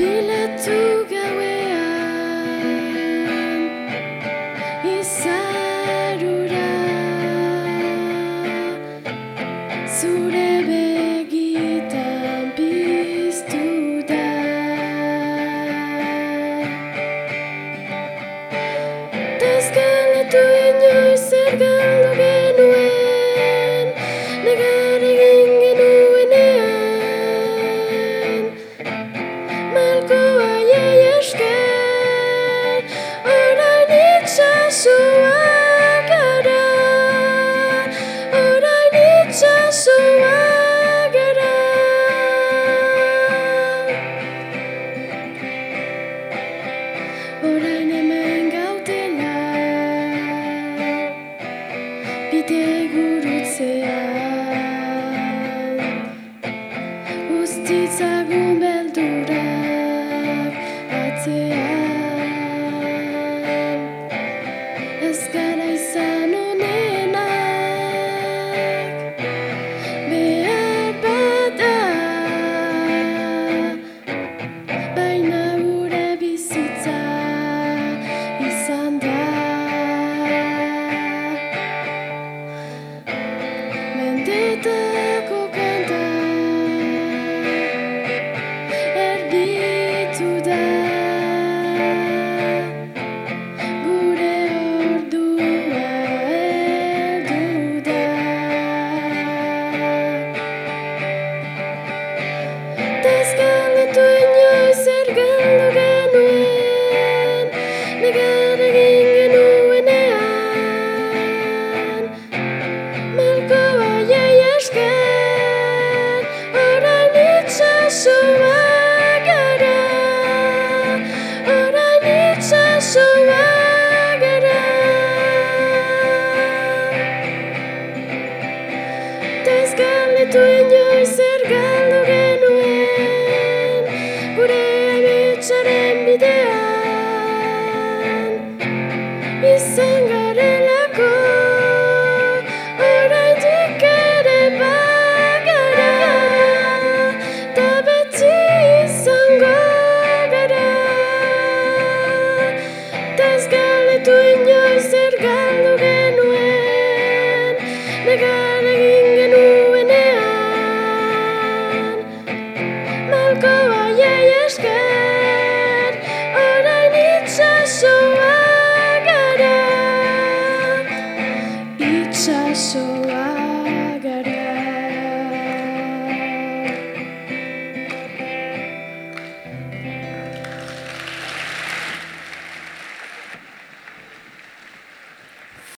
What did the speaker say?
Feel Bizitza gumbeldura galdetu inoiz zer genuen gure bitxaren bidean. Izan garelako orain jikere bagara eta beti izango gara. Eta ez galdetu inoiz zer genuen negar us so I